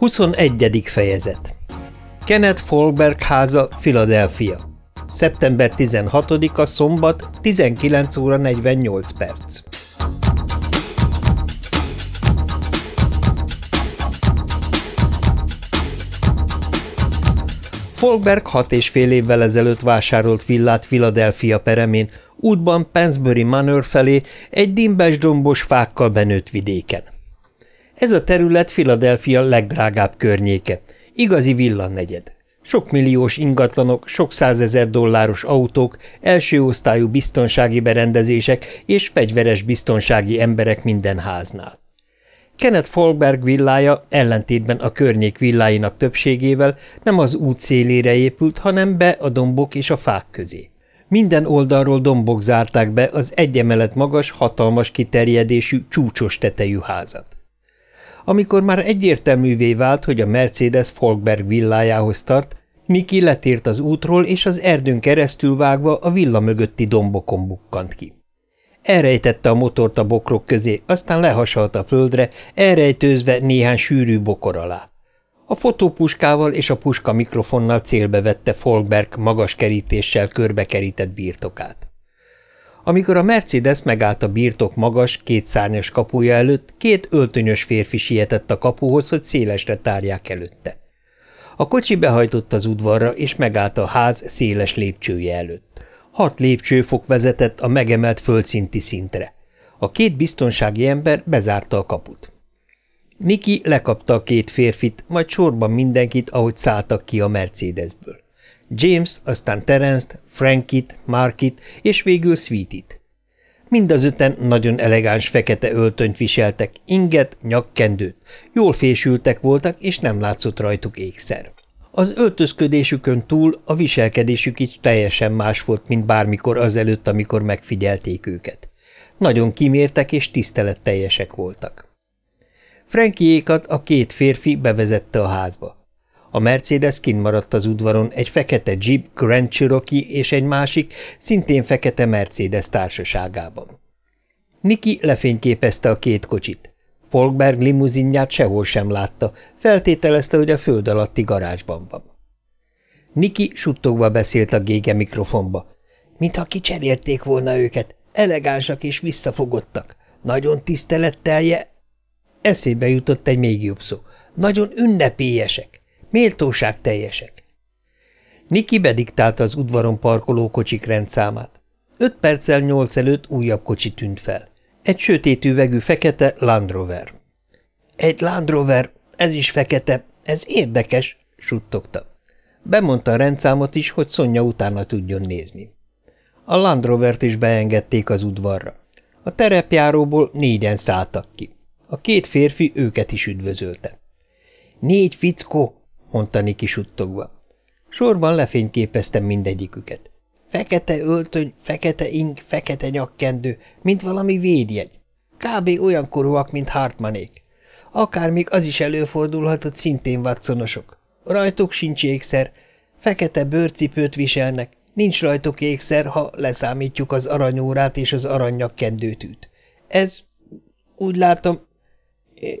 21. fejezet Kenneth Folberg háza, Philadelphia. Szeptember 16-a szombat, 19 óra 48 perc. Folberg hat és fél évvel ezelőtt vásárolt villát Philadelphia peremén, útban Pensbury Manor felé egy dimbes dombos fákkal benőtt vidéken. Ez a terület Philadelphia legdrágább környéke, igazi villannegyed. Sok milliós ingatlanok, sok százezer dolláros autók, első osztályú biztonsági berendezések és fegyveres biztonsági emberek minden háznál. Kenneth Folberg villája ellentétben a környék villáinak többségével nem az út szélére épült, hanem be a dombok és a fák közé. Minden oldalról dombok zárták be az egyemelet magas, hatalmas kiterjedésű, csúcsos tetejű házat. Amikor már egyértelművé vált, hogy a Mercedes Folkberg villájához tart, Niki letért az útról, és az erdőn keresztül vágva a villa mögötti dombokon bukkant ki. Elrejtette a motort a bokrok közé, aztán lehasalt a földre, elrejtőzve néhány sűrű bokor alá. A fotópuskával és a puska mikrofonnal célbe vette Folkberg magas kerítéssel körbekerített birtokát. Amikor a Mercedes megállt a birtok magas, kétszárnyas kapuja előtt, két öltönyös férfi sietett a kapuhoz, hogy szélesre tárják előtte. A kocsi behajtott az udvarra, és megállt a ház széles lépcsője előtt. Hat lépcsőfok vezetett a megemelt földszinti szintre. A két biztonsági ember bezárta a kaput. Niki lekapta a két férfit, majd sorban mindenkit, ahogy szálltak ki a Mercedesből. James, aztán Terence-t, Frankit, Markit és végül Sweetit. Mind az öten nagyon elegáns fekete öltönyt viseltek, inget, nyakkendőt, jól fésültek voltak, és nem látszott rajtuk ékszer. Az öltözködésükön túl a viselkedésük is teljesen más volt, mint bármikor azelőtt, amikor megfigyelték őket. Nagyon kimértek és tiszteletteljesek voltak. Frankiékat a két férfi bevezette a házba. A Mercedes kint maradt az udvaron egy fekete Jeep Grand Cherokee és egy másik, szintén fekete Mercedes társaságában. Niki lefényképezte a két kocsit. Folkberg limuzinját sehol sem látta, feltételezte, hogy a föld alatti garázsban van. Niki suttogva beszélt a gége mikrofonba. Mintha kicserélték volna őket, elegánsak és visszafogottak. Nagyon tisztelettelje... Eszébe jutott egy még jobb szó. Nagyon ünnepélyesek. Méltóság teljesek. Niki bediktálta az udvaron parkoló kocsik rendszámát. Öt perccel nyolc előtt újabb kocsi tűnt fel. Egy sötét üvegű fekete Land Rover. Egy Land Rover, ez is fekete, ez érdekes, suttogta. Bemondta a rendszámot is, hogy Szonya utána tudjon nézni. A Land Rovert is beengedték az udvarra. A terepjáróból négyen szálltak ki. A két férfi őket is üdvözölte. Négy fickó, mondta Niki suttogva. Sorban lefényképeztem mindegyiküket. Fekete öltöny, fekete ing, fekete nyakkendő, mint valami védjegy. Kb. olyan korúak, mint Hartmanék. Akár még az is előfordulhatott szintén vatszonosok. Rajtuk sincs ékszer, fekete bőrcipőt viselnek, nincs rajtuk ékszer, ha leszámítjuk az aranyórát és az aranynyakkendőtűt. Ez, úgy látom,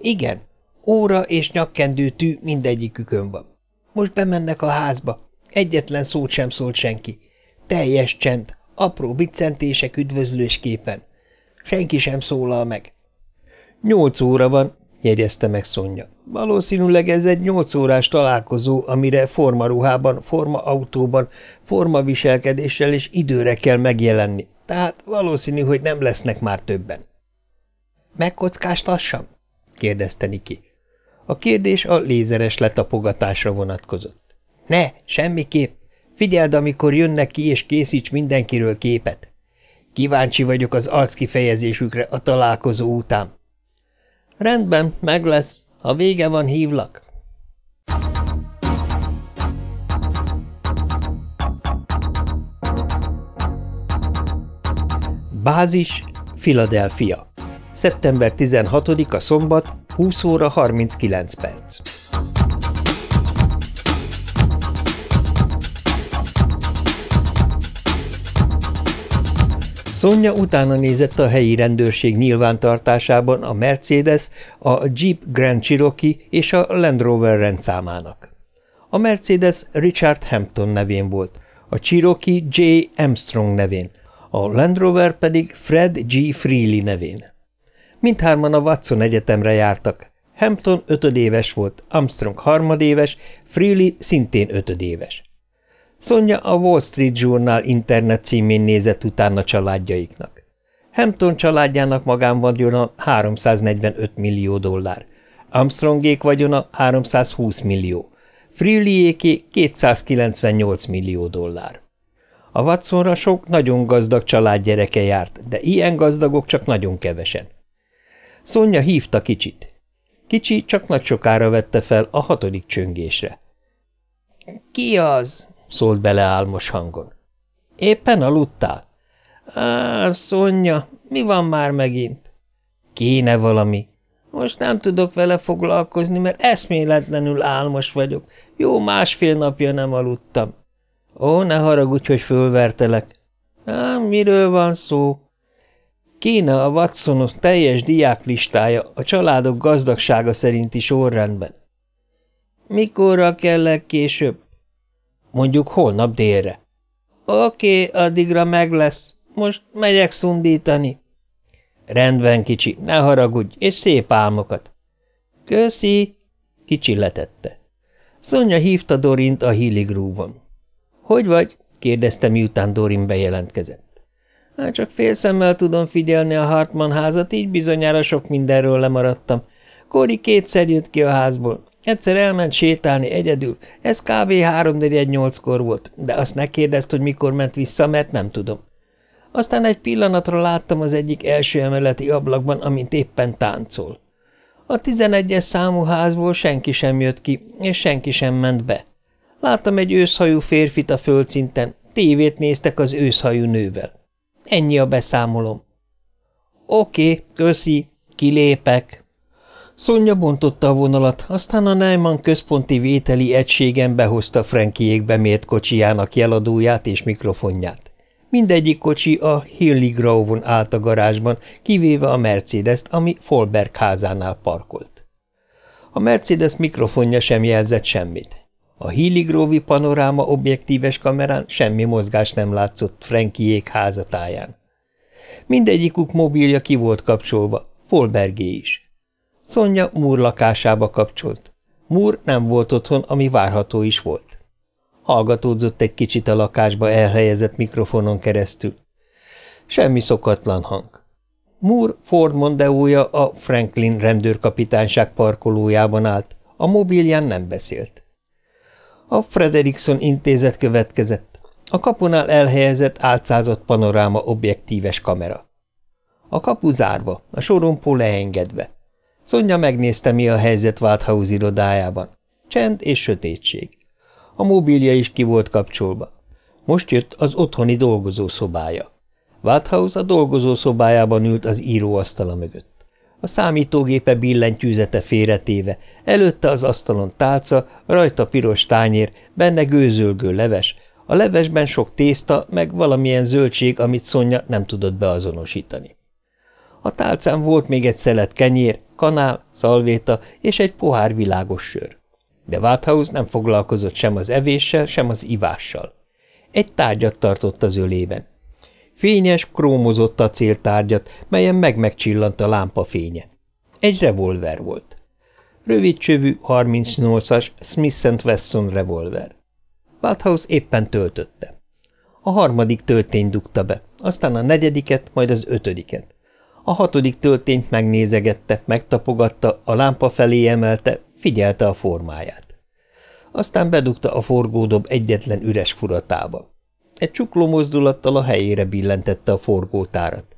igen, Óra és nyakkendőtű mindegyikükön van. Most bemennek a házba. Egyetlen szót sem szólt senki. Teljes csend, apró biccentések üdvözlősképpen. Senki sem szólal meg. Nyolc óra van, jegyezte meg Szonya. Valószínűleg ez egy nyolc órás találkozó, amire formaruhában, formaautóban, formaviselkedéssel és időre kell megjelenni, tehát valószínű, hogy nem lesznek már többen. – Megkockáztassam? – kérdezte Niki. A kérdés a lézeres letapogatásra vonatkozott. Ne, semmiképp. Figyeld, amikor jönnek ki, és készíts mindenkiről képet. Kíváncsi vagyok az arckifejezésükre a találkozó után. Rendben, meg lesz. Ha vége van, hívlak. Bázis, Philadelphia. Szeptember 16-a szombat, 20 óra 39 perc. Sonja utána nézett a helyi rendőrség nyilvántartásában a Mercedes, a Jeep Grand Cherokee és a Land Rover rendszámának. A Mercedes Richard Hampton nevén volt, a Cherokee J. Armstrong nevén, a Land Rover pedig Fred G. Freely nevén. Mindhárman a Watson Egyetemre jártak. Hampton ötödéves volt, Armstrong harmadéves, Freely szintén ötödéves. Sonja a Wall Street Journal internet címén nézett utána családjaiknak. Hampton családjának magánvagyona 345 millió dollár, Armstrongék vagyona 320 millió, Freelyéké 298 millió dollár. A Watsonra sok nagyon gazdag család gyereke járt, de ilyen gazdagok csak nagyon kevesen. Szonya hívta kicsit. Kicsi csak nagy sokára vette fel a hatodik csöngésre. – Ki az? – szólt bele álmos hangon. – Éppen aludtál? – Á, Szonya, mi van már megint? – Kéne valami. Most nem tudok vele foglalkozni, mert eszméletlenül álmos vagyok. Jó másfél napja nem aludtam. Ó, ne haragudj, hogy fölvertelek. Á, miről van szó? Kéne a Watsonok teljes diáklistája a családok gazdagsága szerinti sorrendben. Mikorra kell legkésőbb? Mondjuk holnap délre. Oké, addigra meg lesz. Most megyek szundítani. Rendben, kicsi, ne haragudj, és szép álmokat. Köszi, kicsi letette. Szonya hívta Dorint a Hilly Groove-on. Hogy vagy? kérdezte, miután Dorin bejelentkezett. Hát csak fél szemmel tudom figyelni a Hartman házat, így bizonyára sok mindenről lemaradtam. Kori kétszer jött ki a házból. Egyszer elment sétálni egyedül, ez kb. nyolckor volt, de azt ne kérdezd, hogy mikor ment vissza, mert nem tudom. Aztán egy pillanatra láttam az egyik első emeleti ablakban, amint éppen táncol. A tizenegyes számú házból senki sem jött ki, és senki sem ment be. Láttam egy őszhajú férfit a földszinten, tévét néztek az őszhajú nővel. Ennyi a beszámolom. Oké, köszi, kilépek. Szonya bontotta a vonalat, aztán a Neumann központi vételi egységen behozta Frankiék bemért kocsijának jeladóját és mikrofonját. Mindegyik kocsi a Hilly Grove-on állt a garázsban, kivéve a Mercedes-t, ami Folberg házánál parkolt. A Mercedes mikrofonja sem jelzett semmit. A Hilly Grove-i panoráma objektíves kamerán semmi mozgás nem látszott Frankiék házatáján. Mindegyikük mobilja ki volt kapcsolva, Folbergé is. Szonya Múr lakásába kapcsolt. Múr nem volt otthon, ami várható is volt. Hallgatódzott egy kicsit a lakásba elhelyezett mikrofonon keresztül. Semmi szokatlan hang. Moore Ford Mondeója a Franklin rendőrkapitányság parkolójában állt, a mobilján nem beszélt. A Frederickson intézet következett. A kapunál elhelyezett álcázott panoráma objektíves kamera. A kapu zárva, a sorompó leengedve. Szonya megnézte, mi a helyzet Walthouse irodájában. Csend és sötétség. A mobilja is ki volt kapcsolva. Most jött az otthoni dolgozószobája. Walthouse a dolgozószobájában ült az íróasztala mögött. A számítógépe billentyűzete félretéve, előtte az asztalon tálca, rajta piros tányér, benne gőzölgő leves, a levesben sok tészta, meg valamilyen zöldség, amit Szonya nem tudott beazonosítani. A tálcán volt még egy szelet kenyér, kanál, szalvéta és egy pohár világos sör de Wathaus nem foglalkozott sem az evéssel, sem az ivással. Egy tárgyat tartott az ölében. Fényes, krómozott acéltárgyat, melyen meg-megcsillant a lámpa fénye. Egy revolver volt. Rövid csövű, 38-as Smith Wesson revolver. Walthouse éppen töltötte. A harmadik töltényt dugta be, aztán a negyediket, majd az ötödiket. A hatodik töltényt megnézegette, megtapogatta, a lámpa felé emelte, Figyelte a formáját. Aztán bedugta a forgódob egyetlen üres furatába. Egy csukló mozdulattal a helyére billentette a forgótárat.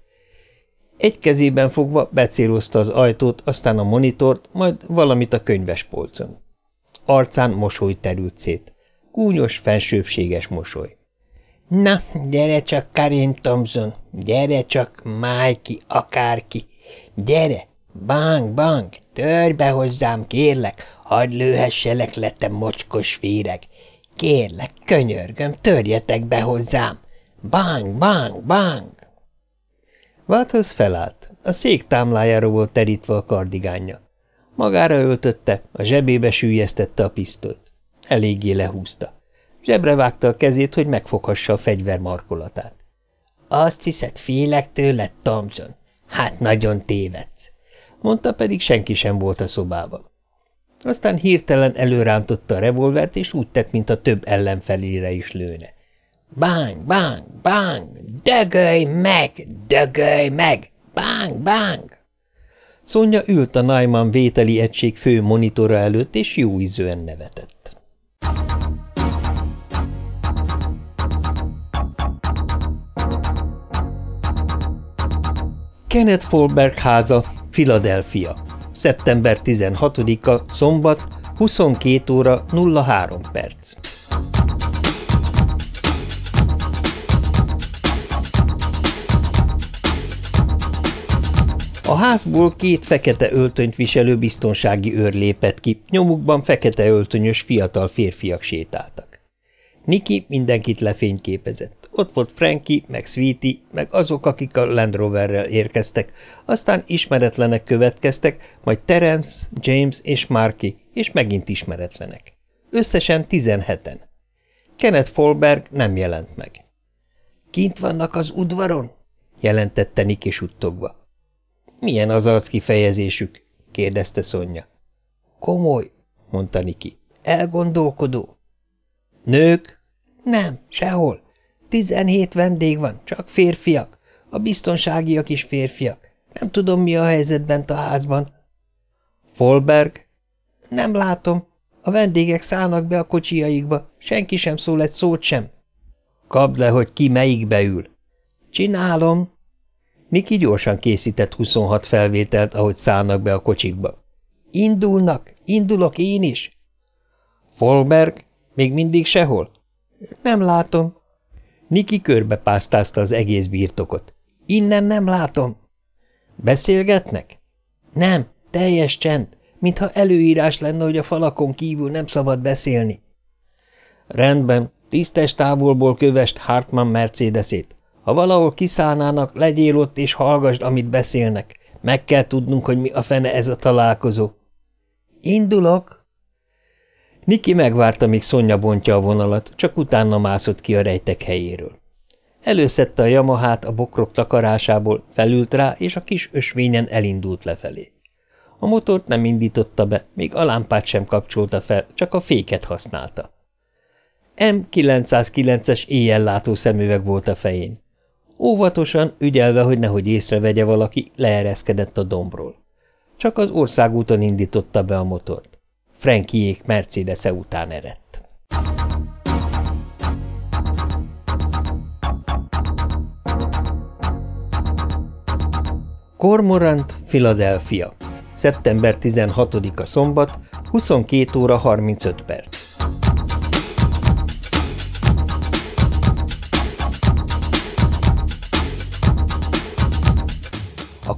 Egy kezében fogva becélozta az ajtót, aztán a monitort, majd valamit a könyvespolcon. Arcán mosoly terült szét. Gúnyos, fensőbséges mosoly. – Na, gyere csak, Karin Thompson, gyere csak, Májki, akárki, gyere, bang, bang, Törj be hozzám, kérlek, hagyd lőhesselek le, te mocskos féreg. Kérlek, könyörgöm, törjetek be hozzám. Bang, bang, bang! Walters felállt. A szék támlájára volt terítve a kardigánja. Magára öltötte, a zsebébe sűjesztette a pisztolyt. Eléggé lehúzta. Zsebre vágta a kezét, hogy megfoghassa a fegyver markolatát. Azt hiszed, félek tőled, Thompson? Hát nagyon tévedsz, mondta, pedig senki sem volt a szobában. Aztán hirtelen előrántotta a revolvert, és úgy tett, mint a több ellenfelére is lőne. Bang, bang, bang, dögölj meg, dögölj meg, bang, bang! Szonya ült a Naiman vételi egység fő monitora előtt, és jó ízűen nevetett. Kenneth Folberg háza, Philadelphia. Szeptember 16-a, szombat, 22 óra 03 perc. A házból két fekete öltönyt viselő biztonsági őr lépett ki, nyomukban fekete öltönyös fiatal férfiak sétáltak. Niki mindenkit lefényképezett. Ott volt Frankie, meg Sweetie, meg azok, akik a Land Roverrel érkeztek, aztán ismeretlenek következtek, majd Terence, James és Marky, és megint ismeretlenek. Összesen tizenheten. Kenneth Folberg nem jelent meg. – Kint vannak az udvaron? – jelentette Niki suttogva. Milyen az arc kifejezésük? kérdezte Szonya. Komoly, mondta Niki. Elgondolkodó. Nők? Nem, sehol. Tizenhét vendég van, csak férfiak. A biztonságiak is férfiak. Nem tudom, mi a helyzet bent a házban. Folberg? Nem látom. A vendégek szállnak be a kocsiaikba. Senki sem szól egy szót sem. Kapd le, hogy ki melyikbe ül. Csinálom, Niki gyorsan készített 26 felvételt, ahogy szállnak be a kocsikba. Indulnak, indulok én is. Folberg, még mindig sehol? Nem látom. Niki körbe pásztázta az egész birtokot. Innen nem látom. Beszélgetnek? Nem, teljes csend, mintha előírás lenne, hogy a falakon kívül nem szabad beszélni. Rendben, tisztes távolból kövest Hartmann Mercedesét. Ha valahol kiszállnának, legyél ott és hallgasd, amit beszélnek. Meg kell tudnunk, hogy mi a fene ez a találkozó. Indulok. Niki megvárta, míg Szonya bontja a vonalat, csak utána mászott ki a rejtek helyéről. Előszette a Yamahát a bokrok takarásából, felült rá, és a kis ösvényen elindult lefelé. A motort nem indította be, még a lámpát sem kapcsolta fel, csak a féket használta. M909-es éjjellátó szemüveg volt a fején. Óvatosan, ügyelve, hogy nehogy észrevegye valaki, leereszkedett a dombról. Csak az országúton indította be a motort. Frankiék mercedes -e után eredt. Cormorant, Philadelphia. Szeptember 16-a szombat, 22 óra 35 perc.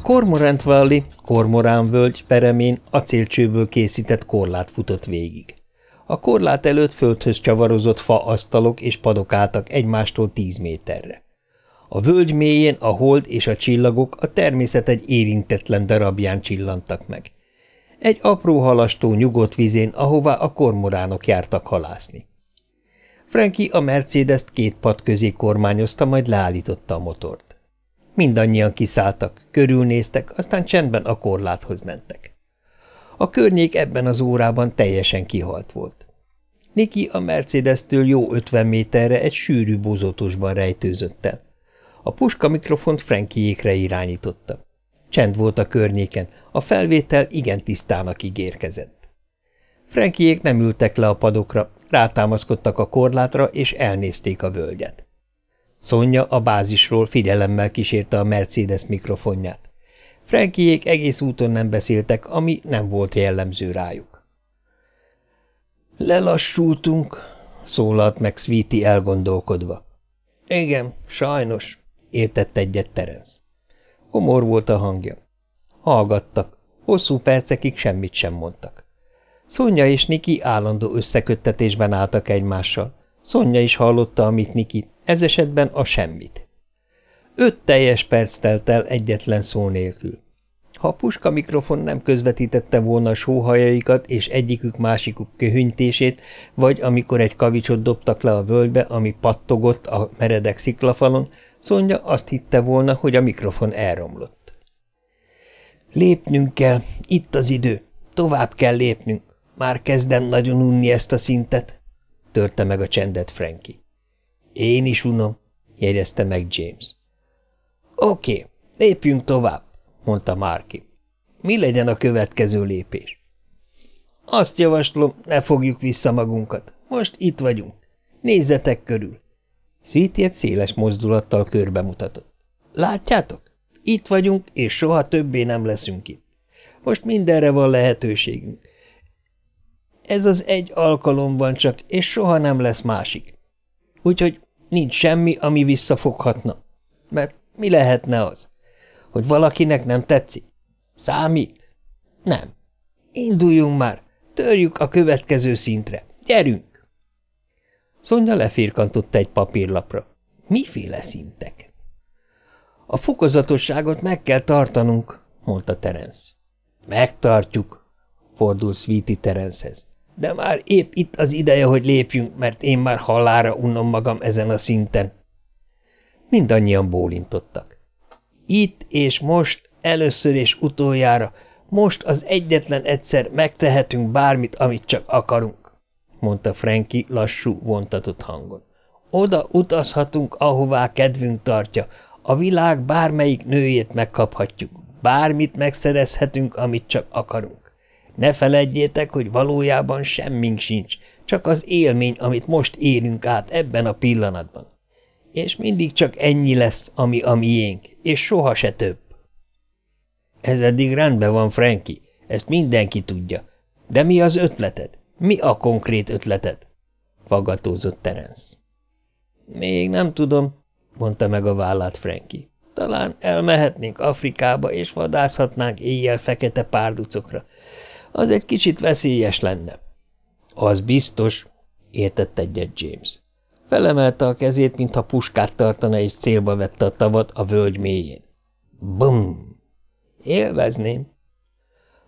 Cormorant Valley, Kormorán völgy peremén acélcsőből készített korlát futott végig. A korlát előtt földhöz csavarozott fa asztalok és padok álltak egymástól tíz méterre. A völgy mélyén a hold és a csillagok a természet egy érintetlen darabján csillantak meg. Egy apró halastó nyugodt vizén, ahová a kormoránok jártak halászni. Frankie a Mercedes-t két pad közé kormányozta, majd leállította a motort. Mindannyian kiszálltak, körülnéztek, aztán csendben a korláthoz mentek. A környék ebben az órában teljesen kihalt volt. Niki a Mercedes-től jó ötven méterre egy sűrű bozótosban rejtőzött el. A puska mikrofont Frankiékre irányította. Csend volt a környéken, a felvétel igen tisztának ígérkezett. Frankiék nem ültek le a padokra, rátámaszkodtak a korlátra, és elnézték a völgyet. Szonya a bázisról figyelemmel kísérte a Mercedes mikrofonját. Frankiék egész úton nem beszéltek, ami nem volt jellemző rájuk. Lelassultunk, szólalt meg Sweetie elgondolkodva. Igen, sajnos, értett egyet Terence. Komor volt a hangja. Hallgattak, hosszú percekig semmit sem mondtak. Szonya és Niki állandó összeköttetésben álltak egymással. Szonya is hallotta, amit Niki, ez esetben a semmit. Öt teljes perc telt el egyetlen szó nélkül. Ha a puska mikrofon nem közvetítette volna a sóhajaikat és egyikük másikuk köhüntését, vagy amikor egy kavicsot dobtak le a völgybe, ami pattogott a meredek sziklafalon, Szonya azt hitte volna, hogy a mikrofon elromlott. Lépnünk kell, itt az idő, tovább kell lépnünk, már kezdem nagyon unni ezt a szintet, törte meg a csendet Frankie. Én is unom, jegyezte meg James. Oké, lépjünk tovább, mondta Márki. Mi legyen a következő lépés? Azt javaslom, ne fogjuk vissza magunkat. Most itt vagyunk. Nézzetek körül. Egy széles mozdulattal körbe mutatott. Látjátok? Itt vagyunk, és soha többé nem leszünk itt. Most mindenre van lehetőségünk. Ez az egy alkalom van csak, és soha nem lesz másik. Úgyhogy nincs semmi, ami visszafoghatna. Mert mi lehetne az? Hogy valakinek nem tetszik? Számít? Nem. Induljunk már, törjük a következő szintre. Gyerünk! Szonya lefirkantott egy papírlapra. Miféle szintek? A fokozatosságot meg kell tartanunk, mondta Terence. Megtartjuk, fordult Sweetie Terencehez. De már épp itt az ideje, hogy lépjünk, mert én már halára unnom magam ezen a szinten. Mindannyian bólintottak. Itt és most, először és utoljára, most az egyetlen egyszer megtehetünk bármit, amit csak akarunk, mondta Frankie lassú, vontatott hangon. Oda utazhatunk, ahová kedvünk tartja, a világ bármelyik nőjét megkaphatjuk, bármit megszerezhetünk, amit csak akarunk. Ne feledjétek, hogy valójában semmink sincs, csak az élmény, amit most érünk át ebben a pillanatban és mindig csak ennyi lesz, ami a miénk, és soha se több. Ez eddig rendben van, Frankie, ezt mindenki tudja. De mi az ötleted? Mi a konkrét ötleted? Fagatózott Terence. Még nem tudom, mondta meg a vállát Frankie. Talán elmehetnénk Afrikába, és vadászhatnánk éjjel fekete párducokra. Az egy kicsit veszélyes lenne. Az biztos, értett egyet James. Felemelte a kezét, mintha puskát tartana, és célba vette a tavat a völgy mélyén. Bum! Élvezném.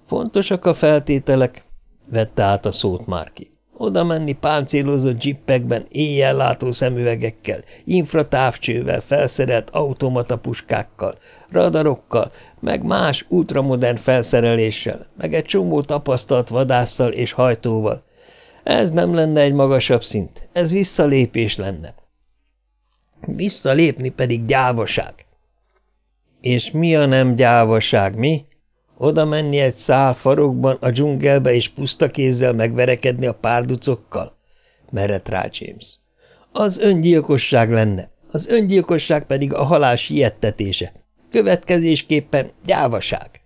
Fontosak a feltételek, vette át a szót Márki. Oda menni páncélozott dzsippekben, éjjel látó szemüvegekkel, infratávcsővel, felszerelt automata puskákkal, radarokkal, meg más ultramodern felszereléssel, meg egy csomó tapasztalt vadásszal és hajtóval, ez nem lenne egy magasabb szint, ez visszalépés lenne. Visszalépni pedig gyávaság. És mi a nem gyávaság, mi? Oda menni egy szál farokban a dzsungelbe és puszta kézzel megverekedni a párducokkal? Merett rá James. Az öngyilkosság lenne, az öngyilkosság pedig a halál siettetése. Következésképpen gyávaság.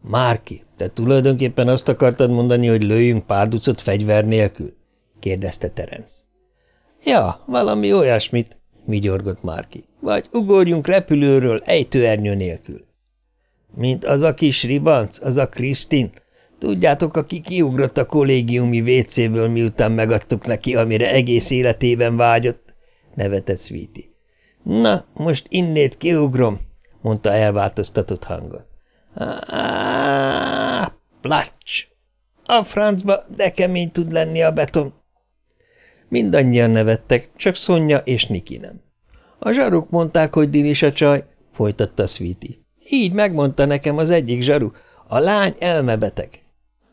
Márki, te tulajdonképpen azt akartad mondani, hogy lőjünk párducot fegyver nélkül? kérdezte Terence. Ja, valami olyasmit, vigyorgott Márki. Vagy ugorjunk repülőről ejtőernyő nélkül. Mint az a kis ribanc, az a Krisztin. Tudjátok, aki kiugrott a kollégiumi WC-ből, miután megadtuk neki, amire egész életében vágyott, nevetett Sweetie. Na, most innét kiugrom, mondta elváltoztatott hangon. Á, placs! A francba, de kemény tud lenni a beton. Mindannyian nevettek, csak Szonya és Niki nem. A zsaruk mondták, hogy Dinis a csaj, folytatta Sweetie. Így megmondta nekem az egyik zsaru, a lány elmebeteg.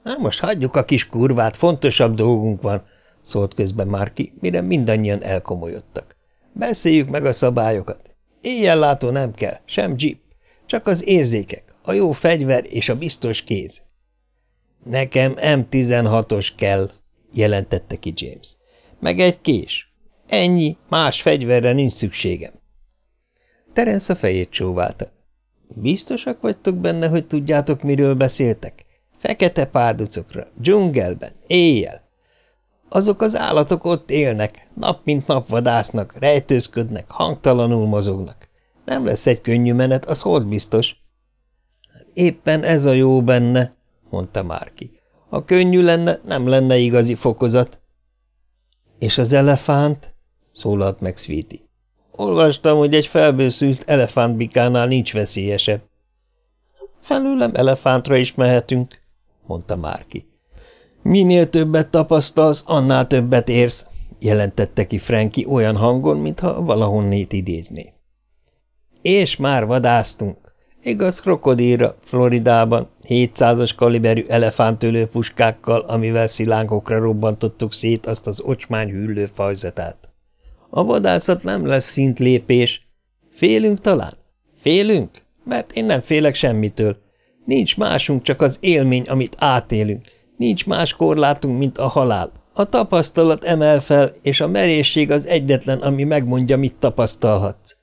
Na most hagyjuk a kis kurvát, fontosabb dolgunk van, szólt közben Márki, mire mindannyian elkomolyodtak. Beszéljük meg a szabályokat. Éjjel látó nem kell, sem jeep, csak az érzékek a jó fegyver és a biztos kéz. Nekem M16-os kell, jelentette ki James. Meg egy kés. Ennyi, más fegyverre nincs szükségem. Terence a fejét csóválta. Biztosak vagytok benne, hogy tudjátok, miről beszéltek? Fekete párducokra, dzsungelben, éjjel. Azok az állatok ott élnek, nap mint nap vadásznak, rejtőzködnek, hangtalanul mozognak. Nem lesz egy könnyű menet, az hold biztos. Éppen ez a jó benne, mondta Márki. Ha könnyű lenne, nem lenne igazi fokozat. És az elefánt? szólalt meg Sweetie. Olvastam, hogy egy felbőszült elefántbikánál nincs veszélyesebb. Felőlem elefántra is mehetünk, mondta Márki. Minél többet tapasztalsz, annál többet érsz, jelentette ki Franki olyan hangon, mintha valahonnét idézné. És már vadásztunk. Igaz krokodíra, Floridában, 700-as kaliberű elefántölő puskákkal, amivel szilánkokra robbantottuk szét azt az ocsmány hüllő fajzatát. A vadászat nem lesz szintlépés. Félünk talán? Félünk? Mert én nem félek semmitől. Nincs másunk, csak az élmény, amit átélünk. Nincs más korlátunk, mint a halál. A tapasztalat emel fel, és a merészség az egyetlen, ami megmondja, mit tapasztalhatsz.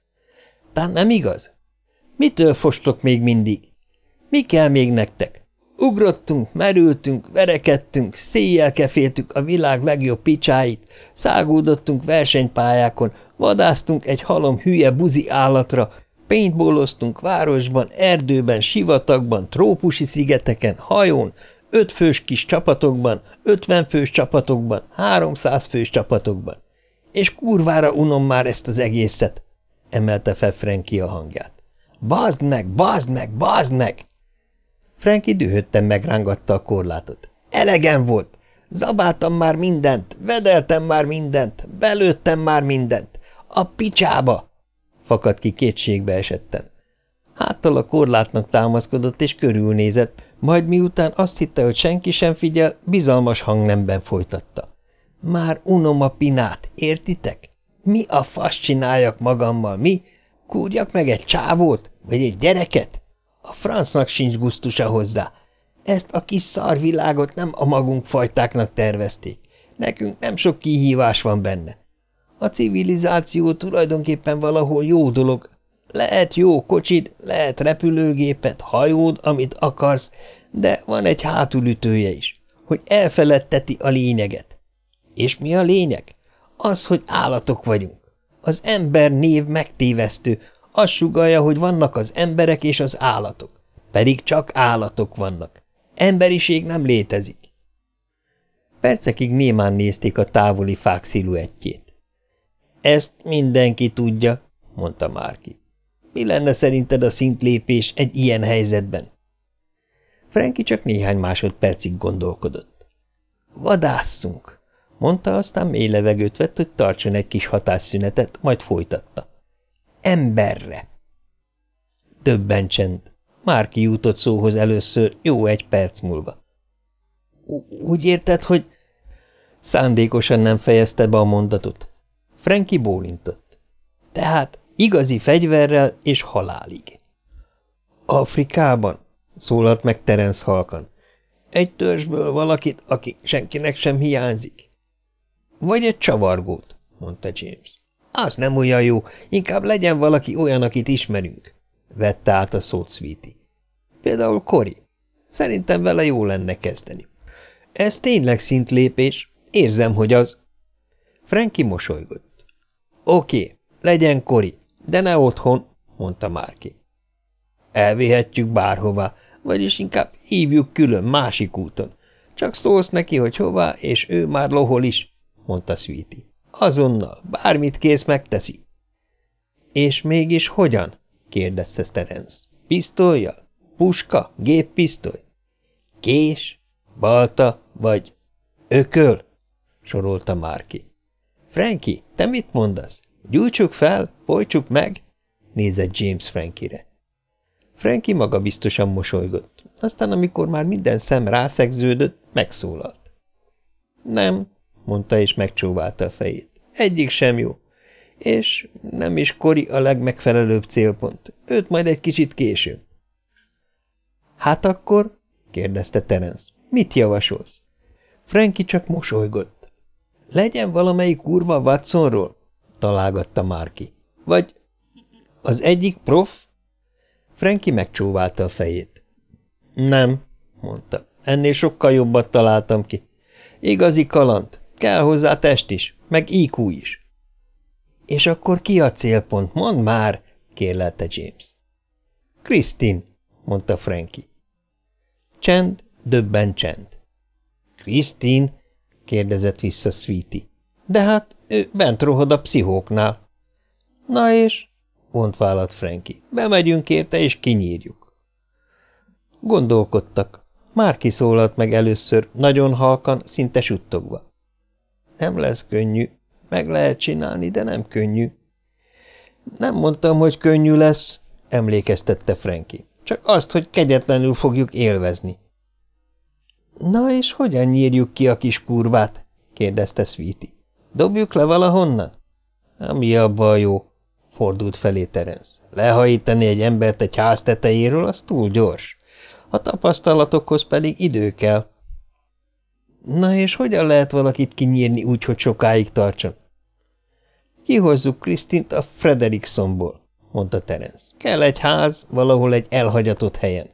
Tán nem igaz? Mitől fostok még mindig? Mi kell még nektek? Ugrottunk, merültünk, verekedtünk, széjjel keféltük a világ legjobb picsáit, szágúdottunk versenypályákon, vadáztunk egy halom hülye buzi állatra, paintballoztunk városban, erdőben, sivatagban, trópusi szigeteken, hajón, ötfős kis csapatokban, ötvenfős csapatokban, háromszázfős csapatokban. És kurvára unom már ezt az egészet, emelte fel Franki a hangját. Bazd meg, bazd meg, bazd meg! Franki dühötten megrángatta a korlátot. Elegem volt! Zabáltam már mindent, vedeltem már mindent, belőttem már mindent. A picsába! Fakadt ki kétségbe esetten. Háttal a korlátnak támaszkodott és körülnézett, majd miután azt hitte, hogy senki sem figyel, bizalmas hangnemben folytatta. Már unom a pinát, értitek? Mi a fasz csináljak magammal, mi? Kúrjak meg egy csávót, vagy egy gyereket? A francnak sincs gusztusa hozzá. Ezt a kis szarvilágot nem a magunk fajtáknak tervezték. Nekünk nem sok kihívás van benne. A civilizáció tulajdonképpen valahol jó dolog. Lehet jó kocsid, lehet repülőgépet, hajód, amit akarsz, de van egy hátulütője is, hogy elfeledteti a lényeget. És mi a lényeg? Az, hogy állatok vagyunk. Az ember név megtévesztő, azt sugalja, hogy vannak az emberek és az állatok. Pedig csak állatok vannak. Emberiség nem létezik. Percekig némán nézték a távoli fák sziluettjét. Ezt mindenki tudja, mondta Márki. Mi lenne szerinted a szintlépés egy ilyen helyzetben? Franki csak néhány másodpercig gondolkodott. Vadásszunk, mondta, aztán mély levegőt vett, hogy tartson egy kis hatásszünetet, majd folytatta. Emberre! Többen csend. Márki jutott szóhoz először, jó egy perc múlva. Úgy érted, hogy... Szándékosan nem fejezte be a mondatot. Franki bólintott. Tehát igazi fegyverrel és halálig. Afrikában, szólalt meg Terence halkan. Egy törzsből valakit, aki senkinek sem hiányzik. Vagy egy csavargót, mondta James. Az nem olyan jó, inkább legyen valaki olyan, akit ismerünk, vette át a szót Sweetie. Például Kori. Szerintem vele jó lenne kezdeni. Ez tényleg szintlépés, érzem, hogy az... Franki mosolygott. Oké, legyen Kori, de ne otthon, mondta Márki. Elvihetjük bárhová, vagyis inkább hívjuk külön másik úton. Csak szólsz neki, hogy hová, és ő már lohol is, mondta Sweetie. Azonnal, bármit kész megteszi. És mégis hogyan? kérdezte Terence. Pisztolyjal? Puska? Géppisztoly? Kés? Balta? Vagy ököl? sorolta Márki. Franki, te mit mondasz? Gyújtsuk fel, folytsuk meg? nézett James Frankire. Franki maga biztosan mosolygott, aztán amikor már minden szem rászegződött, megszólalt. Nem, mondta és megcsóválta a fejét. Egyik sem jó. És nem is Kori a legmegfelelőbb célpont. Őt majd egy kicsit később. Hát akkor? kérdezte Terence. Mit javasolsz? Franki csak mosolygott. Legyen valamelyik kurva Watsonról? találgatta Márki. Vagy az egyik prof? Franki megcsóválta a fejét. Nem, mondta. Ennél sokkal jobbat találtam ki. Igazi kaland. Kell hozzá test is, meg IQ is. És akkor ki a célpont? Mondd már, kérlelte James. Krisztin, mondta Frankie. Csend, döbben csend. Krisztin? kérdezett vissza Sweetie. De hát ő bent rohad a pszichóknál. Na és? vont vállat Franki. Bemegyünk érte, és kinyírjuk. Gondolkodtak. Már kiszólalt meg először, nagyon halkan, szinte suttogva. Nem lesz könnyű. Meg lehet csinálni, de nem könnyű. Nem mondtam, hogy könnyű lesz, emlékeztette Franki. Csak azt, hogy kegyetlenül fogjuk élvezni. Na és hogyan nyírjuk ki a kis kurvát? kérdezte Sweetie. Dobjuk le valahonnan? Mi abba a jó? fordult felé Terence. Lehajítani egy embert egy ház tetejéről, az túl gyors. A tapasztalatokhoz pedig idő kell. Na és hogyan lehet valakit kinyírni úgy, hogy sokáig tartson? Kihozzuk Krisztint a Fredericksonból, mondta Terence. Kell egy ház, valahol egy elhagyatott helyen.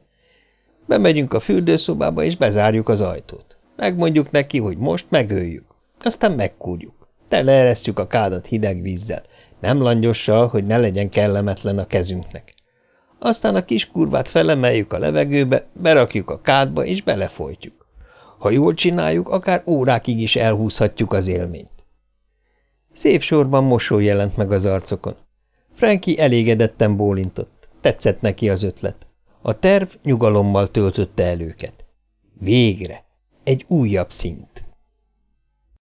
Bemegyünk a fürdőszobába, és bezárjuk az ajtót. Megmondjuk neki, hogy most megöljük. Aztán megkúrjuk. Teleeresztjük a kádat hideg vízzel, nem langyossal, hogy ne legyen kellemetlen a kezünknek. Aztán a kis kurvát felemeljük a levegőbe, berakjuk a kádba, és belefolytjuk. Ha jól csináljuk, akár órákig is elhúzhatjuk az élményt. Szép sorban mosoly jelent meg az arcokon. Franki elégedetten bólintott. Tetszett neki az ötlet. A terv nyugalommal töltötte el. Végre! Egy újabb szint.